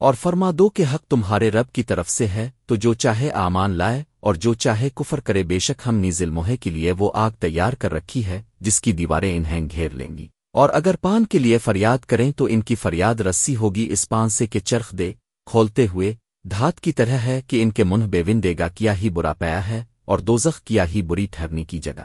اور فرما دو کہ حق تمہارے رب کی طرف سے ہے، تو جو چاہے آمان لائے، اور جو چاہے کفر کرے، بے شک ہم نیز ظلموہے کے لیے وہ آگ تیار کر رکھی ہے، جس کی دیواریں انہیں گھیر لیں گی۔ اور اگر پان کے لیے فریاد کریں، تو ان کی فریاد رسی ہوگی اس پان سے کہ چرخ دے، کھولتے ہوئے، دھات کی طرح ہے کہ ان کے منہ بے ون دے گا، کیا ہی برا پیا ہے، اور دوزخ، کیا ہی بری ٹھہرنے کی جگہ۔